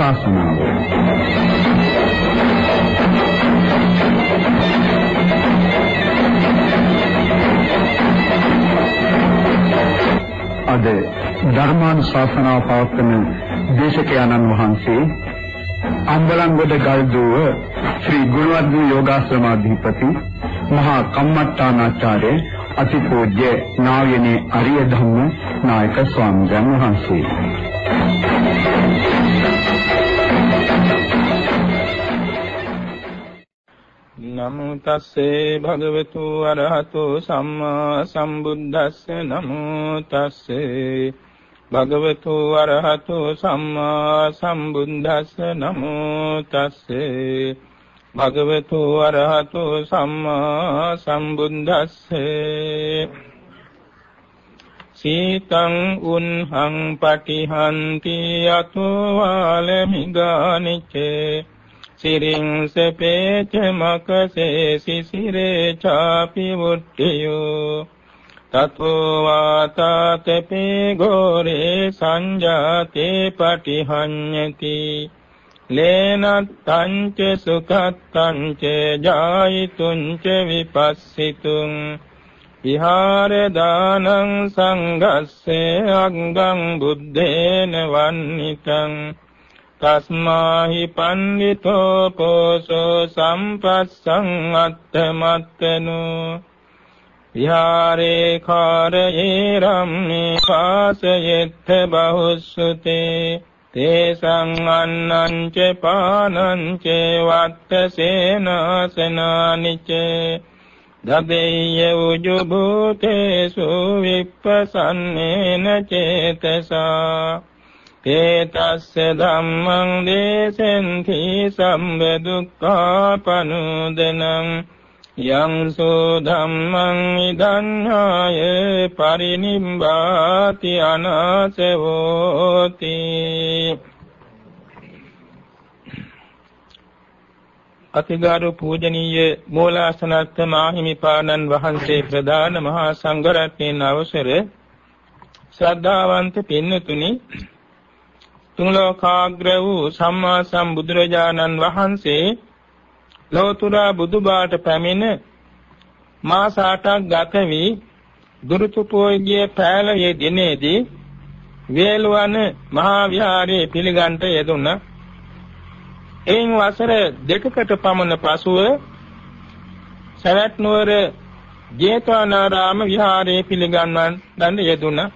ධර්මානුශාසනාව අද ධර්මානුශාසනාව පවත්වන දේශකයන්න් වහන්සේ අම්බලන්ගොඩ ගල්දුව ශ්‍රී ගුණවර්ධන යෝගාශ්‍රමාධිපති මහා කම්මට්ටානාචාර්ය අතිපූජ්‍ය නායනේ අරිය ධම්ම නායක ස්වාමීන් වහන්සේ. නමෝ තස්සේ භගවතු අරහතෝ සම්මා සම්බුද්දස්ස. නමෝ තස්සේ භගවතු අරහතෝ සම්මා සම්බුද්දස්ස. නමෝ තස්සේ භගවතු අරහතෝ සම්මා සම්බුද්දස්සේ. සීතං උන්හං පටිහන්ති අතෝ වාලමිගානිච්චේ සිරින් සපේච මකසේ සිසිරේ චාපි වුට්ටියෝ. තතෝ වාතාතපේ ගෝරේ සංජාතේ පටිහඤ්ඤති. ලේනත්තං ච සුඛත්තං ච ජායිතුං ච විපස්සිතුං. විහාර දානං සංඝස්සේ අංගං බුද්දේන වන්නිතං. තස්මාහි පණ්ඩිතෝ පෝසෝ සම්පස්සං අත්තමත්තනු විහාරේ කාරයේ රම්මේ පාසයෙත්ත බහුස්සුතේ තේසං අන්නං ච පානං ච වත්ත සේනාසනානිච දබේය උජු භූතේසු විප්පසන්නේන චේතසා තේතස්ස ධම්මං දේසෙන්ති සම්බ දුක්ඛාපනුදනං යං සෝ ධම්මං ඉදන්හාය පරිනිම්බාති අනාසවෝති. අතිගාරු පූජනීය මූලාසනස්ත මාහිමිපාණන් වහන්සේ ප්‍රධාන මහා සංඝරත්නයන් අවසර ශ්‍රද්ධාවන්ත පින්නතුනි තුන් ලෝකාග්‍ර වූ සම්මා සම්බුදුරජාණන් වහන්සේ ලෝතුරා බුදුබාට පැමිණ මාස 8ක් ගත වී දුරුතුපෝයිගේ පෑලයේ දිනේදී වේලවන මහා විහාරයේ පිළිගන්ට යෙදුණා. එයින් වසර දෙකකට පමණ පසුව සවැත් නුවර ජේතවනාරාම විහාරයේ පිළිගන්වන්න යෙදුණා.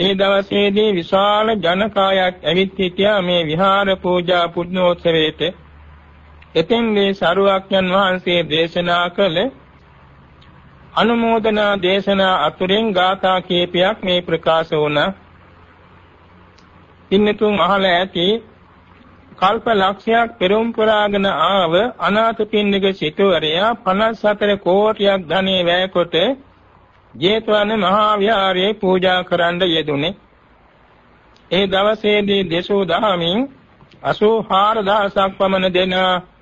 ඒ දවසේදී විශාල ජනකායක් ඇවිත් සිටියා මේ විහාර පූජා පුණ්‍යෝත්සවයේට. එතෙන්දී සරුවක්යන් වහන්සේ දේශනා කළ අනුමෝදනා දේශනා අතුරෙන් ගාථා කීපයක් මේ ප්‍රකාශ වුණා. ඉන්නතුන් අහලා ඇති කල්ප ලක්ෂයක් පෙරම් පුරාගෙන ආව අනාථපිණ්ඩික සිටුවරයා 54 කෝටියක් ධනෙ වැය කොට ජේතවන මහා විහාරයේ පූජා කරන්න යෙදුනේ. ඒ දවසේදී දේශෝ දහමින් 84000ක් පමණ දෙන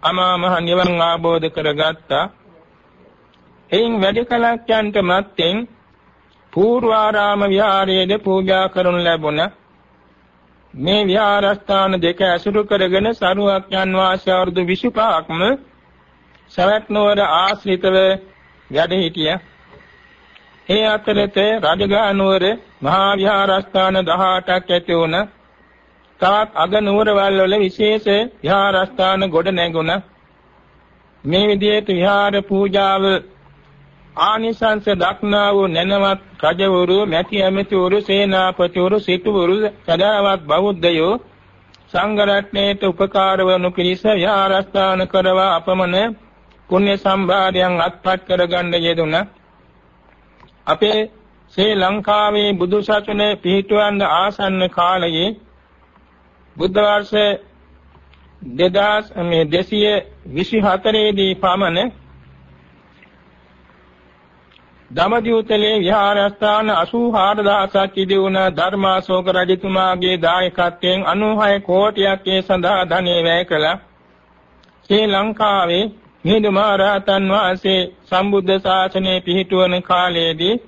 අමා මහ නිවන් ආબોධ කරගත්තා. එයින් වැඩි කලක් යන්ට මත්තෙන් පූර්වාරාම විහාරයේද පූජා කරනු ලැබුණා. මේ විහාරස්ථාන දෙක ඇසුරු කරගෙන සරුවක් යන් වාසය අවුරුදු 25ක්ම සවැත් නුවර ආශ්‍රිතව වැඩ සිටියා. ඒ අතරතේ රජගහනුවර මහා විහාරස්ථාන 18ක් ඇති වුණ තවත් අග නුවරවල් වල විශේෂ විහාරස්ථාන ගොඩ නැගුණා. මේ විදිහට විහාර පූජාව ආනිසංස දක්නා වූ නැනවත් රජවරු, මැති ඇමතිවරු, සේනාපතිවරු, සිටුවරු, සදාවත් බෞද්ධයෝ සංඝ රත්නයේට උපකාර වනු පිණිස විහාරස්ථාන කරවා අපමණ පුණ්‍ය සම්භාරයන් අත්පත් කරගන්න යෙදුණා. අපේ ශ්‍රී ලංකාවේ බුදු සසුනේ පිහිටවන්න ආසන්න කාලයේ බුද්ධ වර්ෂ 2000 මේ 224 දී පමණ දමදිවුතලේ විහාරස්ථාන 84000ක් ඉදි වුණ ධර්මාශෝක රජතුමාගේ දායකත්වයෙන් 96 කෝටියක් ඒ සඳහා ධනෙ වැය කළා. ශ්‍රී ලංකාවේ මිහිඳු මහ රහතන් වහන්සේ සම්බුද්ධ ශාසනය පිහිටුවන කාලයේදී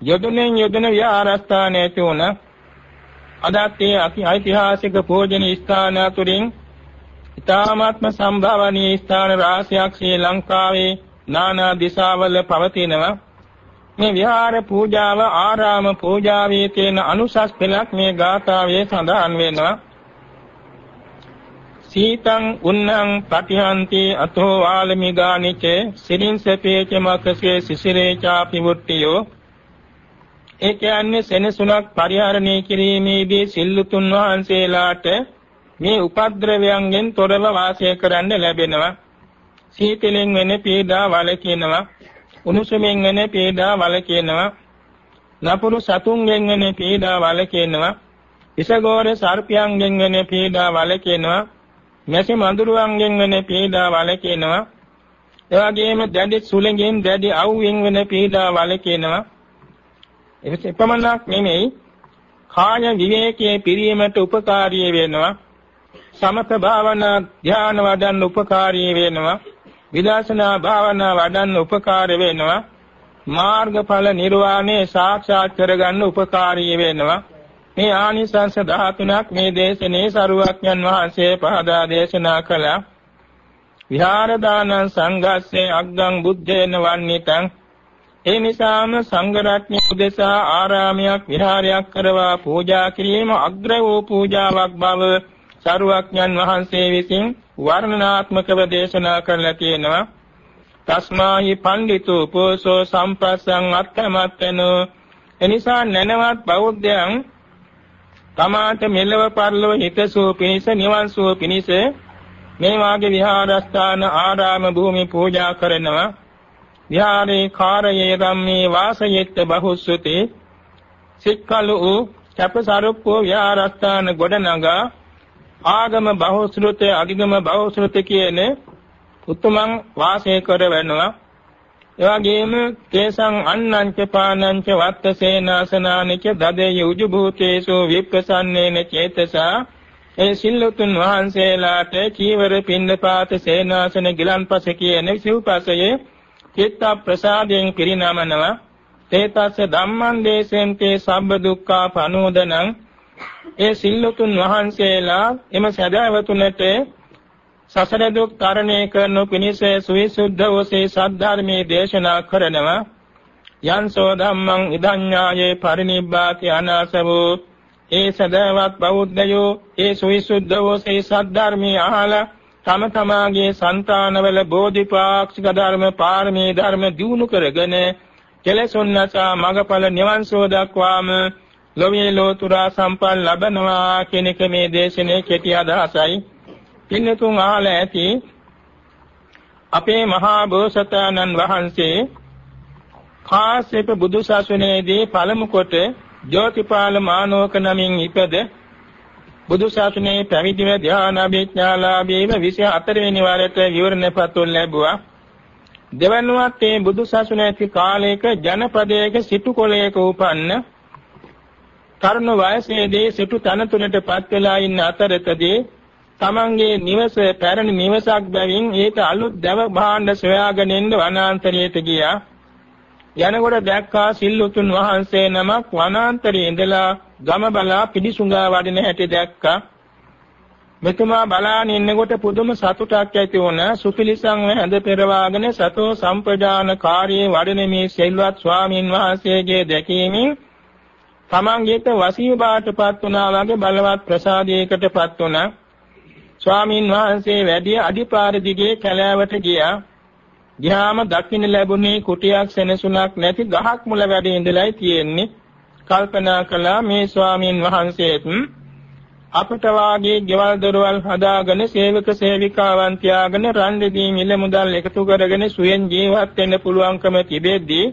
යොදුනෙන් යොදුන විහාරස්ථානයේ තුන අදත් ඒ අති ඓතිහාසික පූජනීය ස්ථාන අතුරින් ඊ타මාත්ම සම්භාවනීය ස්ථාන රාශියක් ශ්‍රී ලංකාවේ නානා දිසාවල පවතිනවා. මේ විහාර පූජාව ආරාම පූජාවේ තියෙන අනුසස් පෙළක් මේ ගාථාවේ සඳහන් වෙනවා. සීතං උන්නං පටිහන්ති අතෝ ආලමිගානිච සිරින්සපේච මකසේ සිසිරේ චාපි වුට්ටියෝ. ඒ කියන්නේ සෙනසුණක් පරිහරණය කිරීමේදී සිල්ලුතුන් වහන්සේලාට මේ උපද්‍රවයන්ගෙන් තොරව වාසය කරන්න ලැබෙනවා. සීතලෙන් වෙන පීඩා වලකිනවා උණුසුමින් වෙන පීඩා වලකිනවා නපුරු සතුන්ගෙන් වෙන පීඩා වලකිනවා විසගෝර සර්පයන්ගෙන් වෙන පීඩා වලකිනවා මෙසේ මඳුරුවන්ගෙන් වෙන පීඩා වලකිනවා එවැගේම දැඩි සුළඟෙන් දැඩි අවුවෙන් වෙන පීඩා වලකිනවා එපමණක් නෙමෙයි. කාය විවේකයේ පිරීමට උපකාරී වෙනවා. සමත භාවනා ධ්‍යාන වඩන්න උපකාරී වෙනවා. විදර්ශනා භාවනා වඩන්න උපකාර වෙනවා. මාර්ගඵල නිර්වාණය සාක්ෂාත් කරගන්න උපකාරී වෙනවා. මේ ආනිසංස 13ක් මේ දේශනේ සරුවක්ඥන් වහන්සේ පහදා දේශනා කළා. විහාර දානං සංඝස්සේ අග්ගං බුද්ධේන වන්නිතං. ඒ නිසාම සංඝ රත්නය උදෙසා ආරාමයක් විහාරයක් කරවා පූජා කිරීම අග්‍ර වූ පූජාවක් බව සරුවක්ඥන් වහන්සේ විසින් වර්ණනාත්මකව දේශනා කරලා තියෙනවා. තස්මාහි පඬිතු පෝසෝ සම්පස්සං අත්තමත්තනෝ. එනිසා නැනවත් බෞද්ධයන් තමාට මෙලව පරලොව හිතසුව පිණිස නිවන් සුව පිණිස මේ වාගේ විහාරස්ථාන ආරාම භූමි පූජා කරනවා. විහාරේ කාරයේ රම්මේ වාසයෙත්ත බහුසුති සික්කලු කැපසරුප්පෝ විහාරස්ථාන ගොඩනගා ආගම බහුශ්‍රෘත අධිගම බහුශ්‍රෘත කියන උතුමන් වාසය කරවනවා. එවැගේම තේසං අන්නංච පානංච වත්තසේනාසනානිච දදේ උජු භූතේසු විප්පසන්නේන චේතසා. ඒ සිල්ලුතුන් වහන්සේලාට චීවර පින්නපාත සේනාසන ගිලන්පස කියන සිව්පසයේ චිත්ත ප්‍රසාදයෙන් පිරිනමනවා. තේතස්ස ධම්මං දේශෙන්තේ සබ්බ දුක්ඛා පනෝදනං. ඒ සිල්ලුතුන් වහන්සේලා එම සදාවතුනට සසර දුක් තරණය කරනු පිණිස සවිසුද්ධ වූසේ සද්ධර්මයේ දේශනා කරනවා යන්සෝ ධම්මං ඉදඤ්ඤායේ පරිනිබ්බාති අනාසවෝ ඒ සදාවත් බෞද්ධයෝ ඒ සවිසුද්ධ වූසේ සද්ධර්මයේ අහලා තම තමාගේ సంతානවල බෝධිපාක්ෂික ධර්ම පාරමී ධර්ම දියුණු කරගෙන කෙලසොන්නසා මගඵල නිවන් සුව දක්වාම ලෝභයේ ලෝතුරා සම්පල් ලබනවා කියන එක මේ දේශනේ කෙටි අදහසයි. පින්නතුන් අහලා ඇති අපේ මහා බෝසතාණන් වහන්සේ කාශ්‍යප බුදු සසුනේදී පළමු කොට ජෝතිපාල මානෝක නමින් ඉපද බුදු සසුනේ පැවිදිව ධානාභිඥාලාභීව 24 වෙනි වරට විවරණපත්තුන් ලැබුවා. දෙවනුවත් මේ බුදු සසුනේ ඇති කාලයක ජනපදයක සිටු කොළයක උපන්න තරුණ වයසේදී සිටු තනතුරටපත් වෙලා ඉන්න අතරතදී තමන්ගේ නිවස පැරණි නිවසක් බැවින් ඒක අලුත් දැව භාණ්ඩ සොයාගෙන එන්න වනාන්තරයට ගියා. යනකොට දැක්කා සිල්ලුතුන් වහන්සේ නමක් වනාන්තරයේ ඉඳලා ගම බලා පිළිසුඟා වඩින හැටි දැක්කා. මෙතුමා බලාගෙන ඉන්නකොට පුදුම සතුටක් ඇති වුණා. සුපිලිසං හැඳ පෙරවාගෙන සතෝ සම්ප්‍රදාන කාර්යයේ වඩින මේ සෙල්වත් ස්වාමින් වහන්සේගේ දැකීමෙන් තමන්ගේට වසීව බාටපත් වුණා වගේ බලවත් ප්‍රසාදයකටපත් වුණා. ස්වාමින් වහන්සේ වැඩි අඩිපාර දිගේ කැලෑවට ගියා. ගියාම දකින්න ලැබුණේ කුටියක් සෙනසුණක් නැති ගහක් මුල වැඩ ඉඳලායි තියෙන්නේ. කල්පනා කළා මේ ස්වාමින් වහන්සේත් අපට වාගේ ගෙවල් දොරවල් හදාගෙන සේවක සේවිකාවන් තියාගෙන රන් දෙදී මිල මුදල් එකතු කරගෙන සුවෙන් ජීවත් වෙන්න පුළුවන්කම තිබෙද්දී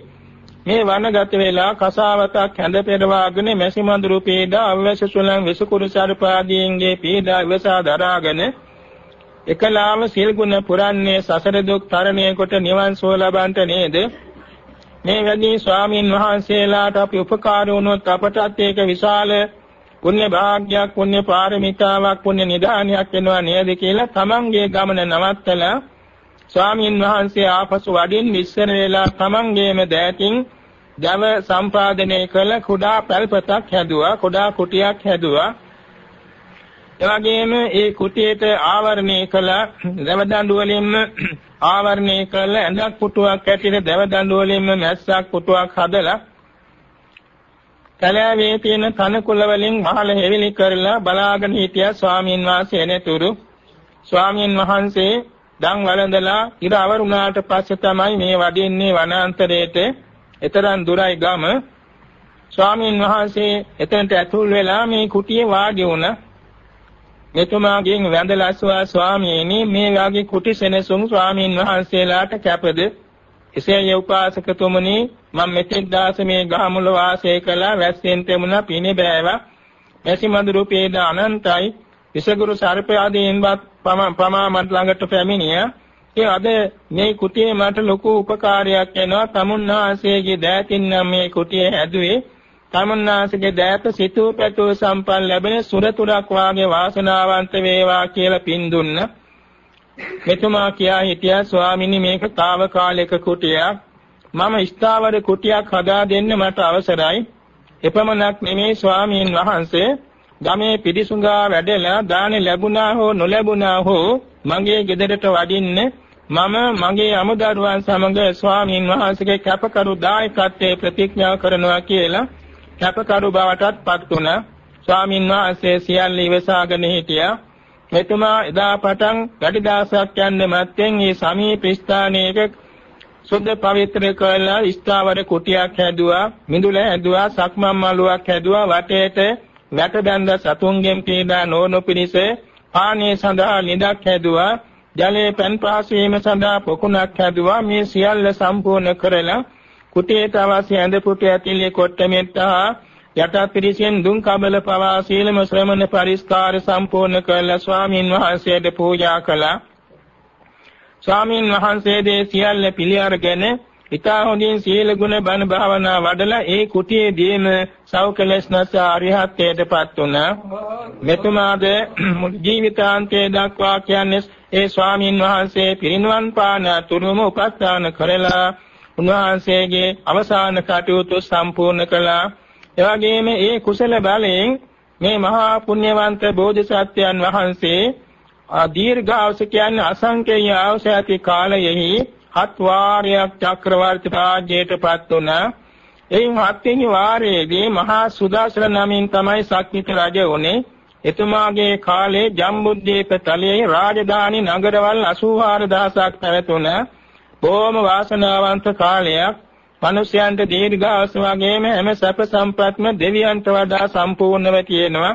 මේ වනගත වෙලා කසාවතක් හැඳ පෙරවාගෙන මැසි මඳුරු පීඩා අවශ්‍ය සුලං විසුකුරු සර්පාදීන්ගේ පීඩා ඉවසා දරාගෙන එකලාම සිල් ගුණ පුරන්නේ සසර දුක් තරණය කොට නිවන් සුව ලබන්ට නේද? මේ වැඩි ස්වාමින් වහන්සේලාට අපි උපකාර වුණොත් අපටත් ඒක විශාල පුණ්‍ය භාග්යක් පුණ්‍ය පාරමිතාවක් පුණ්‍ය නිදානියක් වෙනවා නේද කියලා තමන්ගේ ගමන නවත්තලා ස්වාමීන් වහන්සේ ආපසු වඩින් විස්සර වේලා තමන්ගේම දෑතින් දව සම්පාදනය කළ කුඩා පැල්පතක් හැදුවා කුඩා කුටියක් හැදුවා. එවැගේම ඒ කුටියට ආවරණය කළ දවදඬු වලින්ම ආවරණය කළ ඇඳක් පුටුවක් ඇටියට දවදඬු වලින්ම මැස්සක් පුටුවක් හදලා කලාවේ තියෙන තනකොළ වලින් මහල හෙවිලි කරලා බලාගෙන හිටියා ස්වාමීන් වහන්සේ එනතුරු. ස්වාමීන් වහන්සේ දන් වළඳලා ඉර අවරුණාට පස්සේ තමයි මේ වඩින්නේ වනාන්තරයේට. එතරම් දුරයි ගම. ස්වාමීන් වහන්සේ එතනට ඇතුල් වෙලා මේ කුටියේ වාඩි වුණා. මෙතුමාගෙන් වැඳලා අසුවා ස්වාමීනි මේ වාගේ කුටි සෙනසුන් ස්වාමීන් වහන්සේලාට කැපද? එසේ උපාසකතුමනි මම මෙතෙක් දාස මේ ගහමුල වාසය කළා වැස්සෙන් තෙමුණා පිණි බෑවා මෙසි මඳුරු පේද අනන්තයි. විසගුරු සර්ප ආදීන්වත් ප්‍රමාමත් ළඟට පැමිණිය ඒ අද මේ කුටියේ මට ලොකු උපකාරයක් වෙනවා තමුන්නාසේගේ දෑතින් නම් මේ කුටිය හැදුවේ තමන්නාසගේ දෑත සිතූ පැතූ සම්පන් ලැබෙන සුරතුරක් වාගේ වාසනාවන්ත වේවා කියලා පින් දුන්න. මෙතුමා කියා හිටියා ස්වාමිනී මේක తాවකාලික කුටියක්. මම ස්ථාවර කුටියක් හදා දෙන්න මට අවසරයි. එපමණක් නෙමේ ස්වාමීන් වහන්සේ ගමේ පිරිසුඟා වැඩලා දාන ලැබුණා හෝ නොලැබුණා හෝ මගේ ගෙදරට වඩින්න මම මගේ අමුදරුවන් සමග ස්වාමීන් වහන්සේගේ කැපකරු දායකත්වයේ ප්‍රතිඥා කරනවා කියලා කැපකරු බවටත් පත් වුණා. ස්වාමීන් වහන්සේ සියල්ල ඉවසාගෙන හිටියා. මෙතුමා එදා පටන් වැඩි දවසක් යන්න මැත්තෙන් මේ සමීප ස්ථානයක සුද්ධ පවිත්‍ර කළා ස්ථාවර කුටියක් හැදුවා, මිදුල හැදුවා, සක්මන් මළුවක් හැදුවා, වටේට වැට බැඳ සතුන්ගෙන් පීඩා නොවනු පිණිස පානීය සඳහා නිදක් හැදුවා, ජලයේ පෙන් පාස් වීම සඳහා පොකුණක් හැදුවා. මේ සියල්ල සම්පූර්ණ කරලා කුටියට අවශ්‍ය ඇඳ පුටු ඇතිලි කොට මෙත්තා යටත් පිරිසෙන් දුන් කබල පවා සීලම ශ්‍රමණ පරිස්කාර සම්පූර්ණ කළ ස්වාමින් වහන්සේට පූජා කළා. ස්වාමින් වහන්සේ දේ සියල්ල පිළි අරගෙන ඊතා හොඳින් සීල ගුණ බණ භාවනා වඩලා ඒ කුටියේදීම සෞකලස් නැස අරිහත්ත්වයටපත් වුණා. මෙතුමාද ජීවිතාන්තයේ දක්වා කියන්නේ ඒ ස්වාමින් වහන්සේ පිරිනුවන් පාන තුරුම උපස්ථාන කරලා උන්වහන්සේගේ අවසාන කටයුතු සම්පූර්ණ කළා. එවැගේම ඒ කුසල බලයෙන් මේ මහා පුණ්‍යවන්ත බෝධිසත්වයන් වහන්සේ දීර්ඝාස කියන්නේ අසංකේය අවශ්‍ය ඇති කාලයෙහි හත් වාරයක් චක්‍රවර්ති රාජ්‍යයටපත් වුණා. එයින් හත්වෙනි වාරයේදී මහා සුදාසල නමින් තමයි සක්විත රජ වුණේ. එතුමාගේ කාලේ ජම්බුද්දීප තලයේ රාජධානි නගරවල් 84000ක් පැවතුණා. බොහොම වාසනාවන්ත කාලයක් මිනිසයන්ට දීර්ඝාස වගේම හැම සැප සම්පත්ම දෙවියන්ට වඩා සම්පූර්ණව තියෙනවා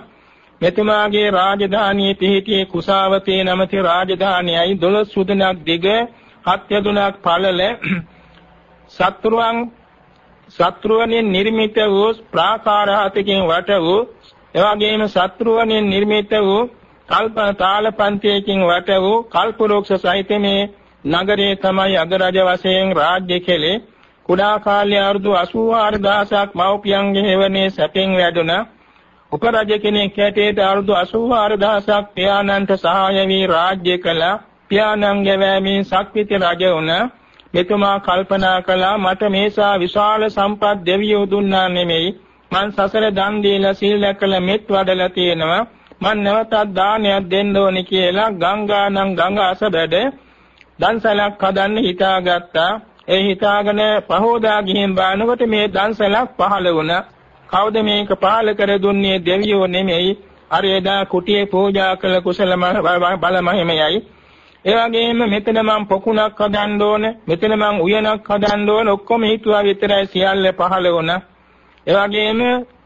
මෙතුමාගේ රාජධානියේ පිහිටියේ කුසාවතේ නමැති රාජධානියයි 12 සුදනක් දිග හත් යදුනක් පළල සත්‍රුවන් සත්‍රුවනින් නිර්මිත වූ ප්‍රාකාර හතකින් වට වූ එවැගේම සත්‍රුවනින් නිර්මිත වූ කල්ප තාලපන්තියකින් වට වූ කල්පවෘක්ෂ සහිත මේ නගරයේ තමයි අගරජ වශයෙන් රාජ්‍ය කෙලේ කුඩා කාලයේ අවුරුදු 84000ක් මව්පියන්ගේ හේවනේ සැපෙන් වැඩුණා. උපරජ කෙනෙක් හැටියට අවුරුදු 84000ක් පියාණන්ට සහාය වී රාජ්‍ය කළා. පියාණන්ගේ වැමෙන් ශක්තිති රජ වුණා. මෙතුමා කල්පනා කළා මට මේසා විශාල සම්පත් දෙවියෝ දුන්නා නෙමෙයි. මං සසර දන් දීලා සීල රැකලා මෙත් වඩලා තියෙනවා. මං නැවතත් දානයක් දෙන්න ඕනි කියලා ගංගානම් ගඟ අසබඩ දන්සලක් හදන්න හිතාගත්තා. ඒ හිතාගෙන පහෝදා ගිහින් බලනකොට මේ දන්සලක් පහළ වුණා. කවුද මේක පහළ කර දුන්නේ දෙවියෝ නෙමෙයි. අර එදා කුටියේ පූජා කළ කුසල බල මහිමයයි. ඒ වගේම මෙතන මම පොකුණක් හදන්න ඕන, මෙතන මම උයනක් හදන්න ඕන ඔක්කොම හිතුවා විතරයි සියල්ල පහළ වුණා. ඒ වගේම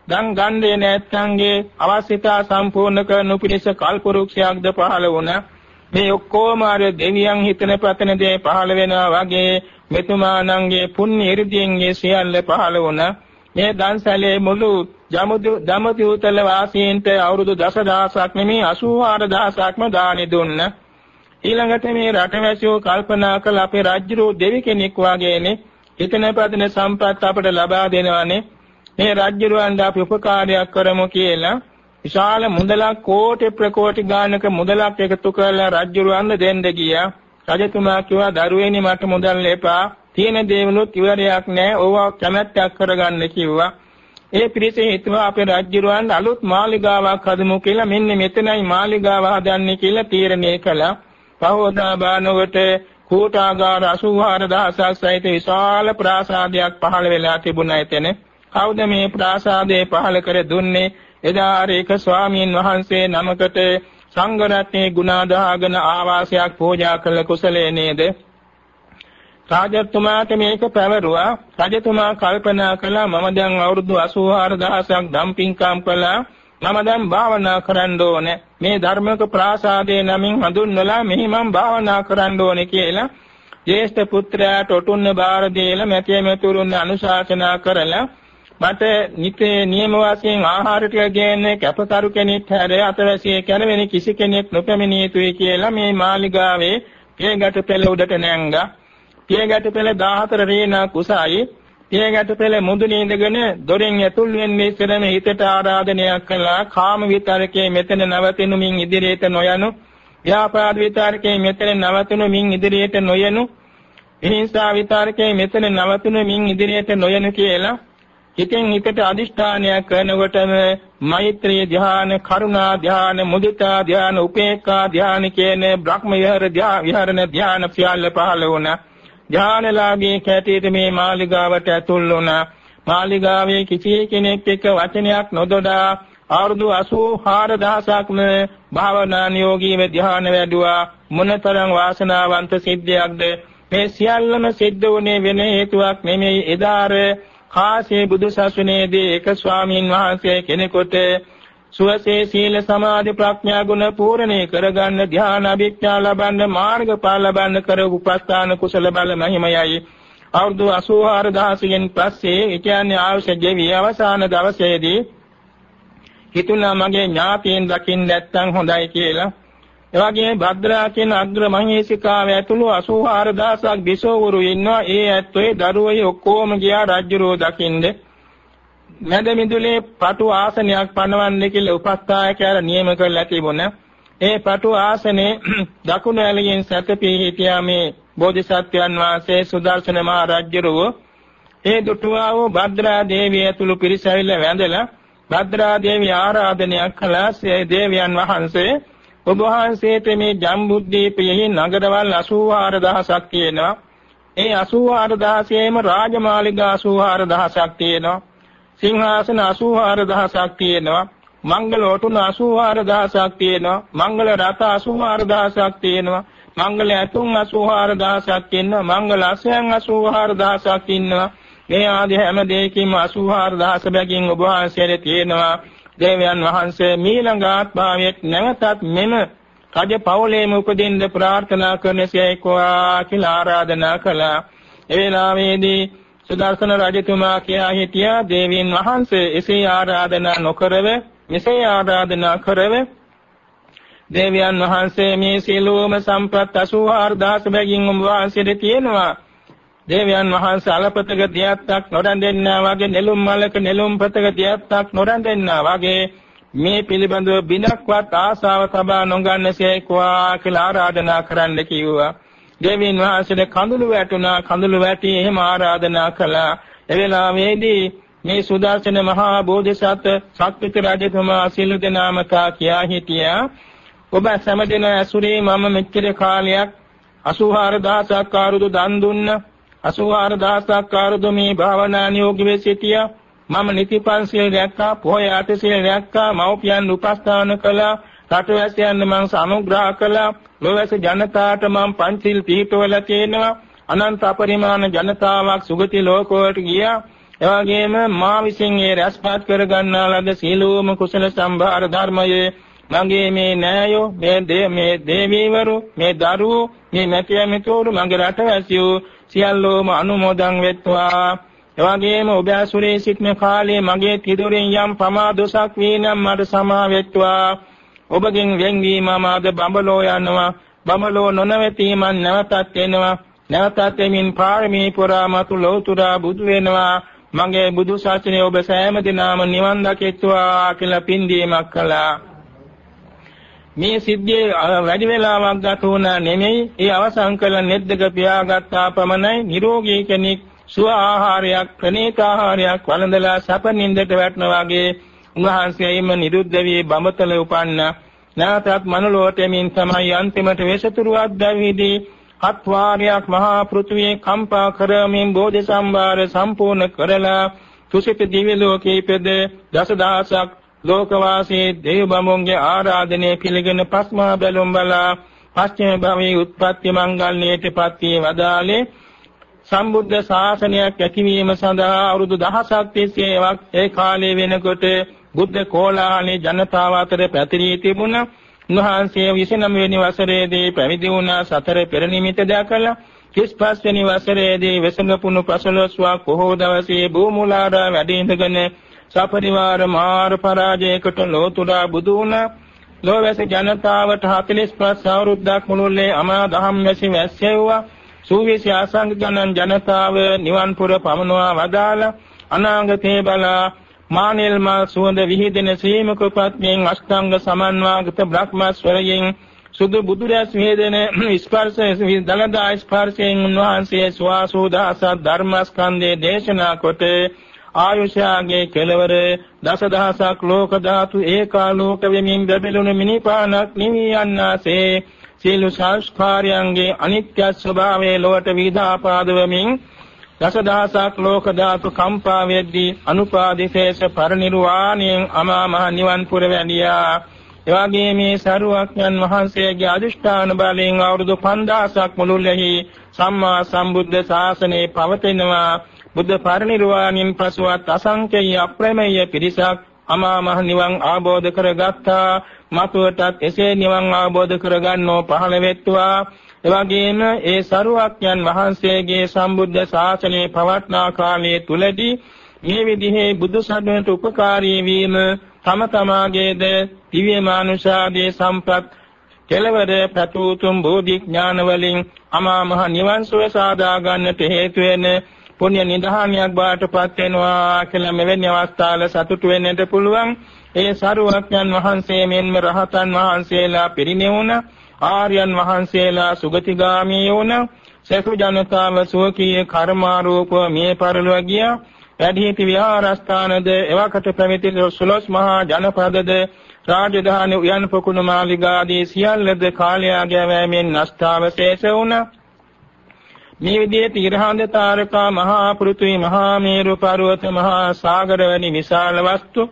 දන් ගන්නේ නැත්නම්ගේ අවශ්‍යතා සම්පූර්ණ කරනු පිණිස කල්පරුක්ෂයක්ද පහළ වුණා. මේ ඔක්කොම අර දෙවියන් හිතන පතන දේ පහළ වෙනවා වගේ මෙතුමාණන්ගේ පුණ්‍ය ඉර්ධියෙන්ගේ සියල්ල පහළ වුණා. මේ දන්සලේ මුළු ජමුදු දමතිඋතල වාසීන්ට අවුරුදු දසදහසක් නෙමේ 84000ක්ම දානි දුන්න. ඊළඟට මේ රටවැසියෝ කල්පනා කළ අපේ රජුරෝ දෙවි කෙනෙක් වාගේනේ හිතන පතන සම්පත් අපට ලබා දෙනවානේ. මේ රජුරවන්ට අපි උපකාරයක් කරමු කියලා විශාල මුදලක් කෝටි ප්‍රකෝටි ගානක මුදලක් එකතු කරලා රජුරවන්න දෙන්න ගියා. රජතුමා කිව්වා දරුවෙනි මට මුදල් එපා. තියෙන දේවලුත් ඉවරයක් නැහැ. ඕවා කැමැත්තක් කරගන්න කිව්වා. ඒ පිරිස හිතුවා අපේ රජුරවන් අලුත් මාලිගාවක් හදමු කියලා මෙන්න මෙතනයි මාලිගාව හදන්නේ කියලා තීරණය කළා. පහවදා බානවට කූටාගාර 84000ක් සහිත විශාල ප්‍රාසාදයක් පහළ වෙලා තිබුණා එතන. කවුද මේ ප්‍රාසාදය පහළ කර දුන්නේ? එදා රේක ස්වාමීන් වහන්සේ නමකට සංඝ රත්නයේ ගුණාදාගෙන ආවාසයක් පූජා කළ කුසලයේ නේද? රාජතුමාට මේක පැවරුවා. රජතුමා කල්පනා කළා මම දැන් අවුරුදු 84000ක් දම්පින්කම් කළා. මම දැන් භාවනා කරන්න ඕනේ. මේ ධර්මක ප්‍රාසාදයේ නමින් හඳුන්වලා මෙහි මම භාවනා කරන්න ඕනේ කියලා ජේෂ්ඨ පුත්‍රයාට ඔටුන්න බාර දීලා මැතිය මෙතුරුන් අනුශාසනා කරලා මට නිතේ නියම වශයෙන් ආහාර ටික ගේන්නේ කැපකරු කෙනෙක් හැර අතවැසියෙක් යන වෙන කිසි කෙනෙක් නොපැමිණිය යුතුයි කියලා මේ මාලිගාවේ පියගැට පෙළ උඩට නැංගා. පියගැට පෙළ 14 රේනා කුසයි පියගැට පෙළ මුදුනේ ඉඳගෙන දොරෙන් ඇතුල් වෙන්නේ ඉස්සරම හිතට ආරාධනයක් කළා. කාම විතරකේ මෙතන නවතිනු මින් ඉදිරියට නොයනු. ව්‍යාපාද විතරකේ මෙතන නවතිනු මින් ඉදිරියට නොයනු. හිංසා විතරකේ මෙතන නවතිනු මින් ඉදිරියට නොයනු කියලා හිතෙන් හිතට අදිෂ්ඨානයක් කරනකොටම මෛත්‍රී ධ්‍යාන, කරුණා ධ්‍යාන, මුදිතා ධ්‍යාන, උපේක්ඛා ධ්‍යාන කියන බ්‍රහ්ම විහරණ ධ්‍යාන සියල්ල පහළ වුණා. ධ්‍යානලාභී කැටියට මේ මාලිගාවට ඇතුල් වුණා. මාලිගාවේ කිසි කෙනෙක් එක්ක වචනයක් නොදොඩා අවුරුදු 84000ක්ම භාවනා නියෝගීව ධ්‍යාන වැඩුවා. මොනතරම් වාසනාවන්ත සිද්ධියක්ද මේ සියල්ලම සිද්ධ වුණේ වෙන හේතුවක් නෙමෙයි එදාර කාසේ බුදු සසුනේදී එක ස්වාමීන් වහන්සේ කෙනෙකුට සුවසේ සීල සමාධි ප්‍රඥා ගුණ පූර්ණේ කරගන්න ධ්‍යාන අභිඥා ලබන්න මාර්ගඵල ලබන්න කර උපස්ථාන කුසල බල මහිමයයි අවුරුදු 84000න් පස්සේ ඒ කියන්නේ ආයුෂ ජීවි අවසාන දවසේදී හිතුණා මගේ ඥාතීන් දකින්න නැත්තම් හොඳයි කියලා එවැගේ භද්‍රා කියන අග්‍ර මහේසිකාව ඇතුළු 84000ක් බිසෝවරු ඉන්නවා. ඒ ඇත්තෝයි දරුවෝයි ඔක්කොම ගියා රජුරෝ දකින්ද. මැද මිදුලේ පටු ආසනයක් පනවන්න කියලා උපස්ථායකයලා නියම කරලා තිබුණා. ඒ පටු ආසනේ දකුණු ඇලයෙන් සැතපී හිටියා මේ බෝධිසත්වයන් වහන්සේ සුදර්ශන මහ රජුරෝ. ඒ දුටුවා වූ භද්‍රා දේවිය ඇතුළු පිරිස ඇවිල්ලා වැඳලා භද්‍රා දේවිය ආරාධනයක් කළා. ඒ දේවයන් වහන්සේ ඔබ වහන්සේට මේ ජම්බුද්දීපයෙහි නගරවල් 84000ක් තියෙනවා. ඒ 84000ේම රාජමාලිගා 84000ක් තියෙනවා. සිංහාසන 84000ක් තියෙනවා. මංගල ඔටුන 84000ක් තියෙනවා. මංගල රථ 84000ක් තියෙනවා. මංගල ඇතුන් 84000ක් ඉන්නවා. මංගල අසයන් 84000ක් ඉන්නවා. මේ ආදී හැම දෙයකින්ම 84000 බැගින් ඔබ වහන්සේට තියෙනවා. දේවයන් වහන්සේ මීළඟ ආත්මාවෙත් නැවතත් මෙම රජ පවුලේම උපදින්න ප්‍රාර්ථනා කරනසේකවා කියලා ආරාධනා කළා. ඒ වෙලාවේදී සුදර්ශන රජතුමා කියා හිටියා දේවීන් වහන්සේ එසේ ආරාධනා නොකරව මෙසේ ආරාධනා කරව දේවයන් වහන්සේ මේ සියලුම සම්පත් 84000 බැගින් උඹ වහන්සේට තියෙනවා දේවයන් වහන්සේ අලපතක දියත්තක් නොරැඳෙන්නා වගේ නෙළුම් මලක නෙළුම් පතක දියත්තක් නොරැඳෙන්නා වගේ මේ පිළිබඳව බිනක්වත් ආසාව තබා නොගන්නසේකවා කියලා ආරාධනා කරන්න කිව්වා. දේවීන් වහන්සේට කඳුළු වැටුණා කඳුළු වැටි එහෙම ආරාධනා කළා. ඒ වෙලාවේදී මේ සුදර්ශන මහා බෝධිසත්ව සත්විත රජතුමා සියලු දෙනාම තා කියා හිටියා. ඔබ සෑම ඇසුරේ මම මෙච්චර කාලයක් 84000ක් ආරුදු දන් දුන්නා 84000ක් ආරදමේ භාවනා නියෝගී සිටියා මම නිතිපන්සිල් රැක්කා පොහොය අටසිල් රැක්කා මව්පියන් උපස්ථාන කළා රටවැසියන් මං සමුග්‍රහ කළා. ලෝවැස ජනතාවට මං පන්සිල් පිහිටවලා තියෙනවා. අනන්ත අපරිමාණ ජනතාවක් සුගති ලෝකවලට ගියා. එවැගේම මා විසින් ඒ රැස්පත් කර ගන්නා ලද සීලෝම කුසල සම්භාර ධර්මයේ මගේ මේ නෑයෝ මේ දේ මේ දේවීවරු මේ දරුවෝ මේ මැතිය මෙතෝරු මගේ රටවැසියෝ සියල්ලෝම අනුමෝදන් වෙත්වා. එවැගේම ඔබ ඇසුරේ සිටින කාලයේ මගේ තිදොරින් යම් ප්‍රමාදොසක් වී නම් මට සමා වෙත්වා ඔබගෙන් වෙන්වීම මාද බඹලෝ යනවා. බඹලෝ නොනවතීමන් නැවතත් එනවා. නැවතත් එමින් පාරමී පුරා මතු ලෝතුරා බුදු වෙනවා. මගේ බුදු ශාසනය ඔබ සෑම දිනම නිවන් දකිත්වා කියලා පින්දීමක් කළා. මේ සිද්ධියේ වැඩි වේලාවක් ගත වුණා නෙමෙයි. ඒ අවසන් කළ නෙද්දක පියාගත්තා පමණයි නිරෝගී කෙනෙක් සුව ආහාරයක් ප්‍රණීත ආහාරයක් වළඳලා සැප නින්දට වැටෙනා වගේ උන්වහන්සේයිම නිරුද්ධ වී බඹතල උපන්න. නැවතත් මනුලොවට එමින් තමයි අන්තිමට වෙසතුරු අද්දවිදී හත් වාරයක් මහා පෘථුවියේ කම්පා කරමින් බෝධි සම්භාර සම්පූර්ණ කරලා තුසිත දිව්‍ය ලෝකයේ ඉපද දසදහසක් ලෝකවාසී දේව බමුන්ගේ ආරාධනය පිළිගෙන පස්මා බැලුම් බලා පස්චිම භවයේ උත්පත්ති මංගල්‍යයටපත් වී වදාලේ සම්බුද්ධ ශාසනයක් ඇතිවීම සඳහා අවුරුදු දහසක් තිස්සේවක් ඒ කාලේ වෙනකොට බුද්ධ කෝලාහලේ ජනතාව අතර පැතිරී තිබුණා. උන්වහන්සේ 29 වෙනි වසරේදී පැවිදි වුණා සතර පෙර නිමිත දැකලා 35 වෙනි වසරේදී වෙසඟපුණු පසළොස්වක් පොහෝ දවසේ භූමුලාරා වැඩ ඉඳගෙන සපරිවාර මාර පරාජයකට ලෝතුරා බුදු වුණා. ලෝවැස ජනතාවට 45 අවුරුද්දක් මුළුල්ලේ අමා දහම් වැසි වැස්සෙව්වා. සූවිසි ආසංග ගණන් ජනතාව නිවන් පුර පමනවා වදාලා අනාගතේ බලා මානෙල් මා සුවඳ විහිදෙන ශ්‍රීමක පත්මෙන් අෂ්ටාංග සමන්වාගත බ්‍රහ්මස්වරයෙන් සුදු බුදුරැස් වේදන ස්පර්ශ දලදා ස්පර්ශයෙන් උන්වහන්සේ ස්වාසෝදාස ධර්මස්කන්ධේ දේශනා කොට ආයුෂාගේ කෙලවර දසදහසක් ලෝක ධාතු ඒකාලෝක වෙමින් බැබළුණු මිනිපානක් නිවි යන්නාසේ සියලු සංස්කාරයන්ගේ අනිත්‍ය ස්වභාවයේ ලොවට විදාපාදවමින් දසදහසක් ලෝක ධාතු කම්පා වෙද්දී අනුපාදිශේෂ පරිනිර්වාණයෙන් අමා මහ නිවන් පුර වැඩියා. එවාගේ මේ සරුවක්යන් වහන්සේගේ අදිෂ්ඨාන බලයෙන් අවුරුදු 5000ක් මුළුල්ලෙහි සම්මා සම්බුද්ධ ශාසනය පවතිනවා. බුද්ධ පරිනිර්වාණයෙන් පසුවත් අසංකේය අප්‍රමේය පිරිසක් අමා මහ නිවන් ආબોධ කරගත්තා. මතුවටත් එසේ නිවන් අවබෝධ කරගන්නෝ පහළ වෙත්වා. එවැගේම ඒ සරුවක්යන් වහන්සේගේ සම්බුද්ධ ශාසනය පවත්නා කාලයේ තුලදී මේ විදිහේ බුදු සසුනට උපකාරී වීම තම තමාගේද දිව්‍ය මානුෂාදී සම්පත් කෙලවර ප්‍රතුතුම් බෝධි ඥාන වලින් අමා මහ නිවන් සුව සාදා ගන්නට හේතු වෙන පුණ්‍ය නිධානයක් බාටපත් වෙනවා කියලා මෙවැනි අවස්ථාවල සතුටු වෙන්නට පුළුවන්. ඒ සරුවක්යන් වහන්සේ මෙන්ම රහතන් වහන්සේලා පිරිනෙවුණ ආර්යයන් වහන්සේලා සුගතිගාමී වුණ සසු ජනතාව සෝකී කර්මාරූප මේ පරිලෝක ගියා වැඩිහිටි විහාරස්ථානද එවකට පැමිති සුලස් මහා ජනපදද රාජධානි උයන් පොකුණු මාලිගාදී සියල්ලද කාලයාගේ වැමෙන් නෂ්ඨාවශේෂ වුණා. මේ විදිහේ තිරහඳ තාරකා මහා පෘථිවි මහා මේරු පර්වත මහා සාගර වැනි විශාල වස්තු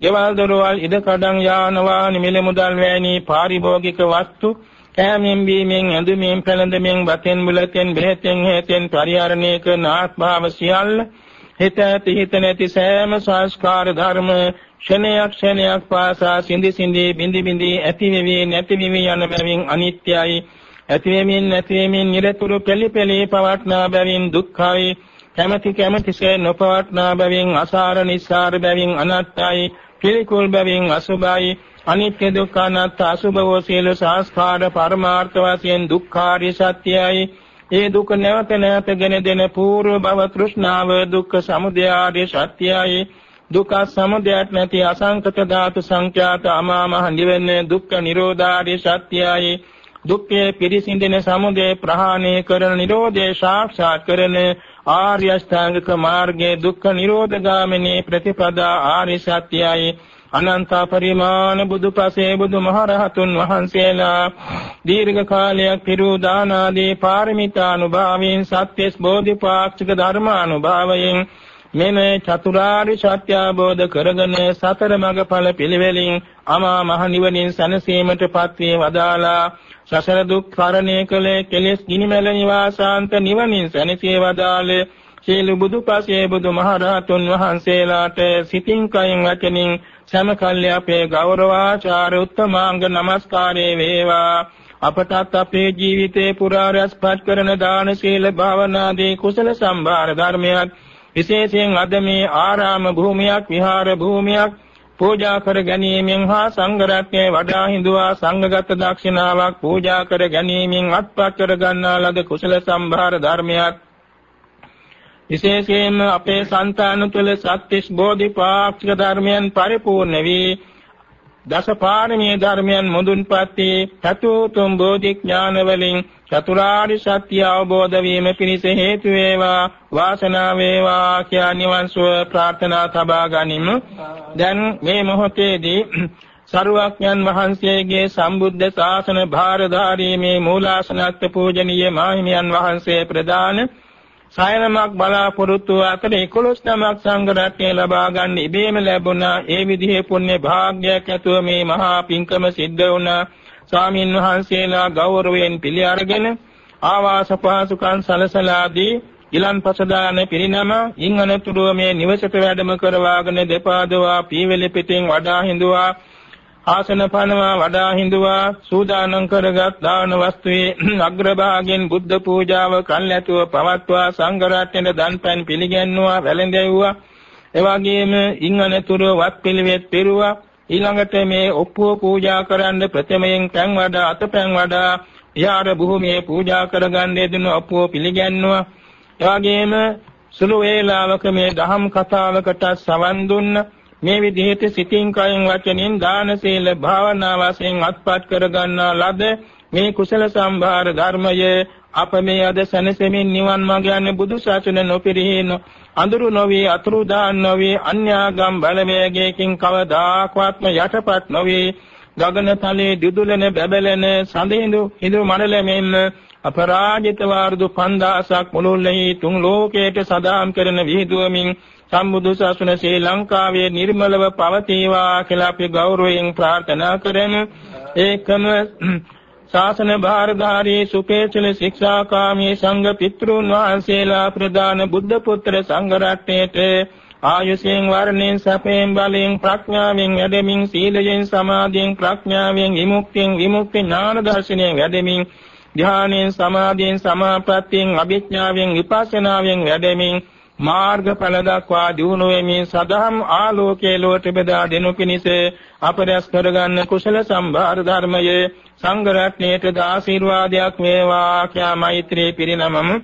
ගෙවල් දොරවල් ඉඩකඩම් යාන වාහන මිල මුදල් වැනි පාරිභෝගික වස්තු කෑමෙන් බීමෙන් ඇඳුමින් පැළඳමින් වතෙන් මුලතෙන් බෙහෙතෙන් හේතෙන් පරිහරණය කරන ආත්මාව සියල්ල හිත ඇති හිත නැති සෑම සංස්කාර ධර්ම ක්ෂණයක් ක්ෂණයක් පාසා සිඳි සිඳි බිඳි බිඳි ඇති වෙවි නැති වෙවි යන බැවින් අනිත්‍යයි. ඇති වෙමින් නැති වෙමින් නිරතුරු පෙළි පෙළි පවට්නා බැවින් දුක්ඛයි. කැමැති කැමැතිසේ නොපවට්නා බැවින් අසාර නිස්සාර බැවින් අනත්තයි පිළිකුල් බැවින් අසුභයි අනිත්‍ය දුක්ඛ අනාත්ම අසුභව සියලු සංස්කාර පරමාර්ථ වශයෙන් දුක්ඛාරිය සත්‍යයි. ඒ දුක නැවත නැවතගෙන දෙන పూర్ව භව තෘෂ්ණාව දුක්ඛ සමුදය ආර්ය සත්‍යයි. දුක්ඛ සමුදයට නැති අසංකත ධාතු සංඛ්‍යාත අමා මහ නිවෙන දුක්ඛ නිරෝධාර්ය සත්‍යයි. දුක්ඛේ පිරිසිඳෙන සමුදය ප්‍රහාණය කරන නිරෝධය සාක්ෂාත් කරන ආර්ය අෂ්ටාංගික මාර්ගයේ දුක්ඛ නිරෝධ ගාමිනී ප්‍රතිපදා ආර්ය සත්‍යයි. අනන්ත පරිමාණ බුදුපසේ බුදුමහරහතුන් වහන්සේලා දීර්ඝ කාලයක් පිරු දානාදී පාරමිතානුභාවයෙන් සත්‍යස් බෝධිපාක්ෂික ධර්මානුභාවයෙන් මෙම චතුරාර්ය සත්‍ය අවබෝධ කරගෙන සතර මඟ ඵල පිළිවෙලින් අමා මහ නිවනින් සැනසීමටපත් වේ වදාලා සසර දුක් කරණය කළේ කෙලෙස් ගිනිමෙල නිවාසාන්ත නිවනින් සැනසී වදාළ. සීල බුදුපසේ බුදුමහරහතුන් වහන්සේලාට සිතින් කයින් වචනින් සමකල්ලි අපේ ගෞරවාචාර උත්තමාංග නමස්කාරේ වේවා. අපටත් අපේ ජීවිතේ පුරා රැස්පත් කරන දාන සීල භාවනාදී කුසල සම්භාර ධර්මයක් විශේෂයෙන් අද මේ ආරාම භූමියක් විහාර භූමියක් පූජා කර ගැනීමෙන් හා සංඝ රත්නයේ වඩා හිඳුවා සංඝගත දක්ෂිනාවක් පූජා කර ගැනීමෙන් අත්පත් කර ගන්නා ලද කුසල සම්භාර ධර්මයක් විශේෂයෙන්ම අපේ సంతාන තුළ සත්‍තිස් බෝධිපාක්ෂික ධර්මයන් පරිපූර්ණ වී දසපාරමී ධර්මයන් මුදුන්පත් වී චතුතුම් බෝධිඥාන වලින් චතුරාර්ය සත්‍ය අවබෝධ වීම පිණිස හේතු වේවා වාසනාව වේවා කියා නිවන් සුව ප්‍රාර්ථනා තබා ගනිමු. දැන් මේ මොහොතේදී සරුවක්ඥන් වහන්සේගේ සම්බුද්ධ ශාසන භාරධාරී මේ මූලාසනත් පූජනීය මාහිමියන් වහන්සේ ප්‍රදාන සයනමක් බලාපොරොත්තු අතර 11 නමක් සංඝ රත්නය ලබා ගන්න ඉබේම ලැබුණා. ඒ විදිහේ පුණ්‍ය භාග්‍යයක් ඇතුව මේ මහා පින්කම සිද්ධ වුණා. ස්වාමින් වහන්සේලා ගෞරවයෙන් පිළි අරගෙන ආවාස පහසුකම් සලසලාදී ඊලන්පස දාන පිරිනම ඉන් අනතුරුව මේ නිවසට වැඩම කරවාගෙන දෙපාදවා පීවැලි පිටින් වඩා හිඳුවා ආසන පනවා වඩා හිඳුවා සූදානම් කරගත් දාන වස්තුවේ අග්‍රභාගයෙන් බුද්ධ පූජාව කල්ැතුව පවත්වා සංඝ රත්නයේ දන්පැන් පිළිගැන්වුවා වැළඳෙව්වා. එවාගෙම ඉංගනතුරු වත් පිළිවෙත් පෙරුවා. ඊළඟට මේ ඔප්පුව පූජා කරන්න ප්‍රථමයෙන් පෑන් වඩා අතපෑන් වඩා යාර භූමියේ පූජා කරගන්න දෙන ඔප්පුව පිළිගැන්වුවා එවාගෙම සුළු වේලාවක මේ දහම් කතාවකට සවන් දුන්නා. මේ විදිහට සිතින් කයින් වචනින් දාන සීල භාවනා වශයෙන් අත්පත් කර ගන්නා ලද මේ කුසල සම්භාර ධර්මය අප මේ අද සැනසෙමින් නිවන් මඟ යන්නේ බුදු සසුන නොපිරිහින අඳුරු නොවේ අතුරු දාන් නොවේ අන්‍යාගම් බලවේගයකින් කවදාක්වත්ම යටපත් නොවේ. ගගන තලයේ දිදුලන බැබලෙන සඳහිඳු හිඳු මණලෙමින් අපරාජිත වාරුදු 5000ක් මුළුල්ලෙහි තුන් ලෝකයට සදාම් කරන විහිදුවමින් සම්බුදු සසුන ශ්‍රී ලංකාවේ නිර්මලව පවතිවා කියලා අපි ගෞරවයෙන් ප්‍රාර්ථනා කරමු. ඒකම ශාසන භාරධාරී සුපේචල ශික්ෂාකාමී සංඝ පිතෘන් වහන්සේලා ප්‍රදාන බුද්ධ පුත්‍ර සංඝ රත්නයේට ආයුෂයෙන් වර්ණයෙන් සැපයෙන් බලයෙන් ප්‍රඥාවෙන් වැඩෙමින් සීලයෙන් සමාධියෙන් ප්‍රඥාවෙන් විමුක්තියෙන් විමුක්ති ඥාන දර්ශනයෙන් වැඩෙමින් ධානයෙන් සමාධියෙන් සමාප්‍රත්‍යයෙන් අභිඥාවෙන් විපස්සනාවෙන් වැඩෙමින් මාර්ගඵල දක්වා දියුණු වෙමින් සදහම් ආලෝකයේ ලොවට බෙදා දෙනු පිණිස අපරස් කරගන්න කුසල සම්භාර ධර්මයේ සංඝ රත්නයේට ආශිර්වාදයක් වේවා කියා මෛත්‍රී පිරිනමමු.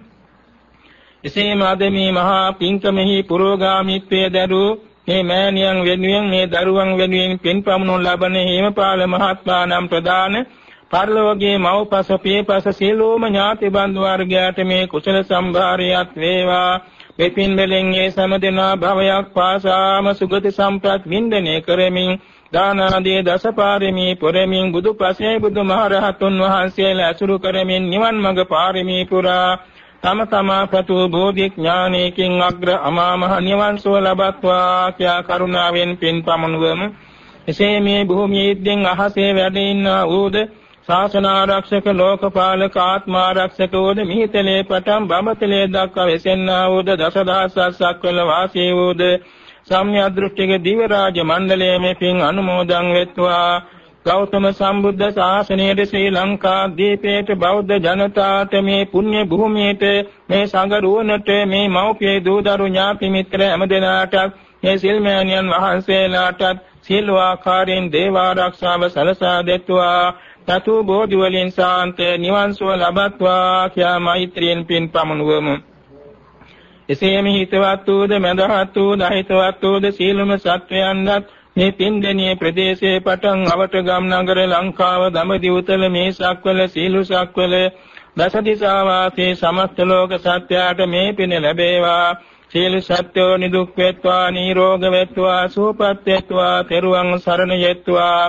එසේම අද මේ මහා පින්කමෙහි පුරෝගාමීත්වයේ දරු මේ මෑණියන් වෙනුවෙන් මේ දරුවන් වෙනුවෙන් පින් පමුණු ලබන හේමපාල මහත්මයා නම් ප්‍රදාන පරලෝකයේ මව්පස පියපස සියලුම ඥාති බන්දු වර්ගයාට මේ කුසල සම්භාරයක් වේවා. මෙපින් මෙලෙන් ඒ සමදෙනා භවයක් පාසාම සුගති සම්ප්‍රත් වින්දනය කරමින් දාන ආදී දසපාරමී පුරමින් බුදුපසේ බුදුමහරහතුන් වහන්සේලා අසුරු කරමින් නිවන් මඟ පාරමී පුරා. තම තමා ප්‍රතු බෝධි ඥානයකින් අග්‍ර අමා මහ නිවන් සුව ලබත්වා කියා කරුණාවෙන් පින් පමුණුවමු. එසේ මේ භූමියෙද්දෙන් අහසේ වැඩ ඉන්න වූද ශාසන ආරක්ෂක ලෝකපාලක ආත්මාරක්ෂක වූද මිහිතලේ පටන් බඹතලේ දක්වා වෙසෙන්නා වූද දසදහසක් වල වාසී වූද සම්්‍ය දෘෂ්ටික දිව රාජ මණ්ඩලයේ මෙපින් අනුමෝදන් වෙත්වා. ගෞතම සම්බුද්ධ ශාසනයේ ශ්‍රී ලංකා දීපේට බෞද්ධ ජනතාවට මේ පුණ්‍ය භූමියට මේ සංගරුවනට මේ මෞපිය දූ දරු ඥාති මිත්‍ර හැමදෙනාට මේ සිල්මයන්යන් වහන්සේලාට සියලු ආකාරයෙන් දේව ආරක්ෂාව සලසා දෙත්වා. තතු බෝධි වලින් සාන්ත නිවන් සුව ලබත්වා කියා මෛත්‍රියෙන් පින් පමුණුවමු. එසේම හිතවත් වූද මඳහත් වූද අහිතවත් වූද සීලම සත්වයන්වත් මේ පින්දෙනියේ ප්‍රදේශයේ පටන් අවට ගම් නගර ලංකාව දඹදිව උතල මේ සක්වල සීලු සක්වල දස දිසා වාසී සමස්ත ලෝක සත්‍යයට මේ පින ලැබේවා සීල සත්‍යෝ නිදුක් වේත්වා නිරෝග වේත්වා සුවපත් වේත්වා තෙරුවන් සරණ යෙත්වා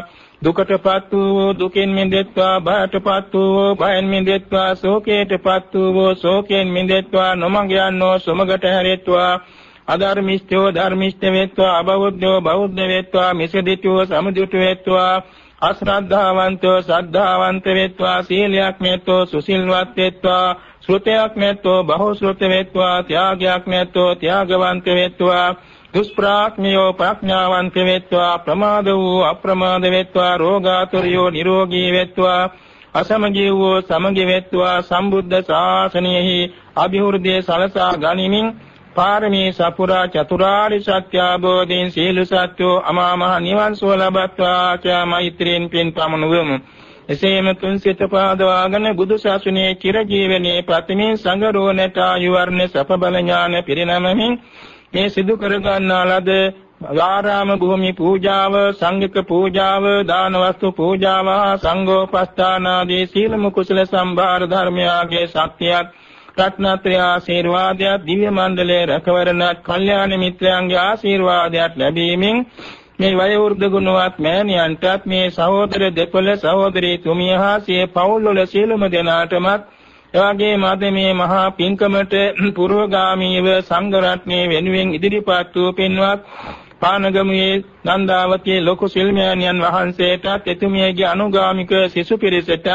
දුකටපත් වූ දුකින් මිදෙත්වා භයටපත් වූ භයෙන් මිදෙත්වා ශෝකයටපත් වූ ශෝකයෙන් මිදෙත්වා නොමඟ යන්නෝ සුමගට හැරෙත්වා. අධර්මිෂ්ඨෝ ධර්මිෂ්ඨ වේත්වා අබෞද්ධෝ බෞද්ධ වේත්වා මිසදිතෝ සමුදිත වේත්වා. අශ්‍රද්ධාවන්තෝ ශ්‍රද්ධාවන්ත වේත්වා. සීලයක් මෙත්තෝ සුසිල්වත් වේත්වා. ශ්‍රුතයක් මෙත්තෝ බහුශ්‍රුත වේත්වා. ත්‍යාගයක් මෙත්තෝ ත්‍යාගවන්ත වේත්වා. දුෂ්ප්‍රාඥයෝ ප්‍රඥාවන්ත වෙත්වා ප්‍රමාද වූ අප්‍රමාද වෙත්වා රෝගාතුරයෝ නිරෝගී වෙත්වා අසමගී වූ සමගී වෙත්වා සම්බුද්ධ ශාසනයෙහි අභිවෘද්ධිය සලසා ගනිමින් පාරමී සපුරා චතුරාරි සත්‍ය අවබෝධයෙන් සීල සත්‍යෝ අමා මහ නිවන් සුව ලබත්වා කියා මෛත්‍රියෙන් පින් පමුණුවමු. එසේම තුන් සිත පාදවාගෙන බුදු සසුනේ චිරජීවනයේ ප්‍රතිමින් සංගරෝණට ආයු වර්ණ සප බල ඥාන පිරිනමමින් මේ සිදු කර ගන්නා ලද ආරාම භූමි පූජාව, සංඝික පූජාව, දාන වස්තු පූජාව, සංඝෝපස්ථානාදී සීලම කුසල සම්භාර ධර්මයාගේ ශක්තියක් රත්නත්‍රය ආශිර්වාදයක් දිව්‍ය මණ්ඩලයේ රැකවරණක් කල්යාණ මිත්‍රයන්ගේ ආශිර්වාදයක් ලැබීමෙන් මේ වයෝවෘද්ධ ගුණවත් මෑණියන්ටත් මේ සහෝදර දෙපළ සහෝදරී තුමිය හා සිය පවුල් වල සියලුම දෙනාටමත් එවාගේම අද මේ මහා පින්කමට පුරෝගාමීව සංඝ රත්නයේ වෙනුවෙන් ඉදිරිපත් වූ පින්වත් පානගමුවේ නන්දාවතී ලොකු සිල්මයන්යන් වහන්සේටත් එතුමියගේ අනුගාමික සිසු පිරිසටත්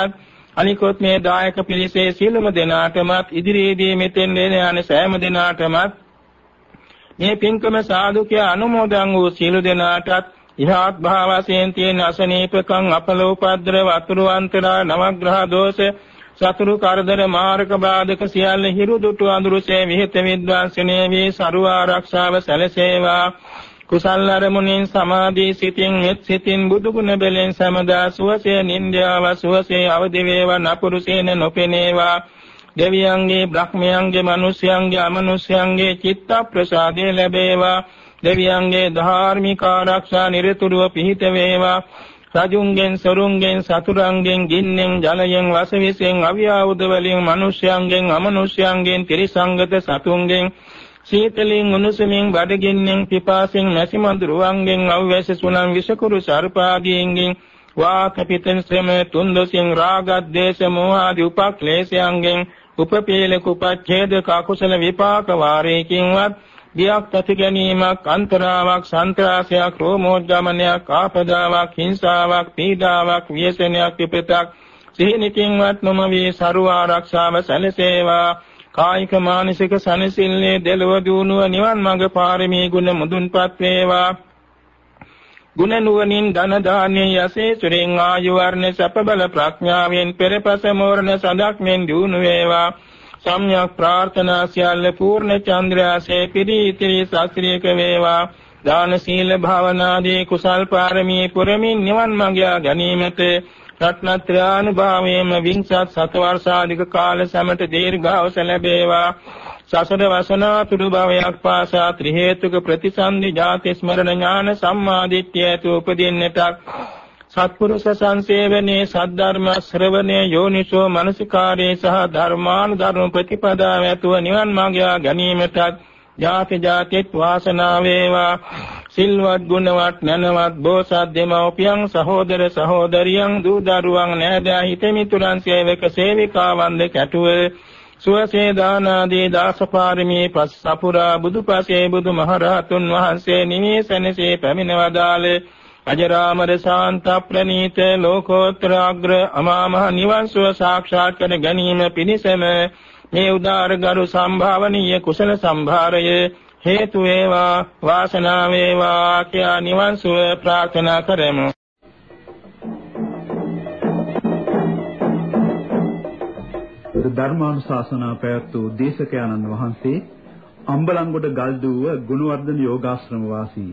අනිකොත් මේ දායක පිරිසේ සියලුම දෙනාටමත් ඉදිරියේදී මෙතෙන් එන යන සෑම දෙනාටමත් මේ පින්කම සාදුකය අනුමෝදන් වූ සියලු දෙනාටත් ඉහාත් භාවයෙන් තියෙන අසනීපකම් අපලෝපද්‍ර වතුරු අන්තරා නවග්‍රහ දෝෂ සතුරු කරදර මාර්ග බාධක සියල්ල හිරු දුටු අඳුරසේ විහෙත විද්වාංශනේ වේ සරුව ආරක්ෂාව සැලසේවා. කුසල් අරමුණින් සමාධි සිතින් එත් සිතින් බුදු ගුණ බැලෙන් සමදා සුවසේ නින්දාව සුවසේ අවදි වේවා නපුරුසේන නොපෙනේවා. දෙවියන්ගේ බ්‍රහ්මයන්ගේ මිනිස්යන්ගේ අමනුෂ්‍යයන්ගේ චිත්ත ප්‍රසාදේ ලැබේවා. දෙවියන්ගේ ධාර්මික ආරක්ෂා නිරතුරුව පිහිට වේවා. රජුන්ගෙන් සරුන්ගෙන් සතුරන්ගෙන් ගින්නෙන් ජලයෙන් වසවිසෙන් අවියාවුද වලින් මිනිස්යන්ගෙන් අමනුෂ්‍යයන්ගෙන් ත්‍රිසංගත සතුන්ගෙන් සීතලින් උණුසුමින් බඩගින්නෙන් පිපාසෙන් නැසිමඳුරුවන්ගෙන් අවැස සුණන් විෂකුරු සර්පාදීන්ගෙන් වාකපිතෙන් ශ්‍රම තුන්දොසින් රාග ද්වේෂ මෝහ ආදී උපක්ලේශයන්ගෙන් උපපීලක උපච්ඡේද කකුසල විපාක වාරයකින්වත් බියක් තති ගැනීමක් අන්තරාවක් සන්ත්‍රාසයක් රෝමෝද්ගමනයක් ආපදාවක් හිංසාවක් පීඩාවක් ව්‍යසනයක් විපතක් සිහිනකින්වත් නොම වී සරුව ආරක්ෂාව සැලසේවා. කායික මානසික සනසිල්ලේ දෙලව දුණුව නිවන් මඟ පාරමී ගුණ මුදුන්පත් වේවා. ගුණ නුවණින් ධන දාන්නේ යසේ සුරින් ආයු වර්ණ සැප බල ප්‍රඥාවෙන් පෙරපස මෝරණ සදක්ෙන් දිනු වේවා. සම්්‍යක් ප්‍රාර්ථනා සියල්ල පූර්ණ චන්ද්‍රයාසේ පිරිතිරි සාස්ත්‍රීයක වේවා. දාන සීල භාවනාදී කුසල් පාරමී පුරමින් නිවන් මඟ ගැනීමට රත්නත්‍රානුභාවයෙන්ම විංසත් සතවර්ෂාධික කාල සමට දීර්ඝාවස ලැබේවා. සසර වසනාතුරු භවයක් පාසා ත්‍රි හේතුක ප්‍රතිසන්දි ජාති ස්මරණ ඥාන සම්මාදිට්ඨිය උපදින්නට සත්පුරුෂ සංසේවනයේ සද්ධර්ම ශ්‍රවණයේ යෝනිසෝ මනසිකාරයේ සහ ධර්මානුධර්ම ප්‍රතිපදාව ඇතුව නිවන් මාර්ගය ගැනීමට ජාති ජාතිත් වාසනාව වේවා. සිල්වත් ගුණවත් නැනවත් බෝසත් දෙමව්පියන් සහෝදර සහෝදරියන් දූ දරුවන් නෑදෑ හිතමිතුරන් සේවක සේවිකාවන් දෙකටුව සුවසේ දානාදී දාසපාරමී පස් සපුරා බුදුපසේ බුදුමහරහතුන් වහන්සේ නිමේසනසේ පැමිණවදාළ අජරාමර ශාන්ත ප්‍රණීත ලෝකෝත්තර අග්‍ර අමාමහ නිවන් සුව සාක්ෂාත් කර ගැනීම පිණිසම මේ උදාර ගරු සම්භාවනීය කුසල සම්භාරය හේතු වේවා වාසනාව වේවා කියා නිවන් සුව ප්‍රාර්ථනා කරමු. ධර්මානුශාසනා පැවැත් වූ දේශකයන්න් වහන්සේ අම්බලන්ගොඩ ගල්දුව ගුණවර්ධන යෝගාශ්‍රම වාසී.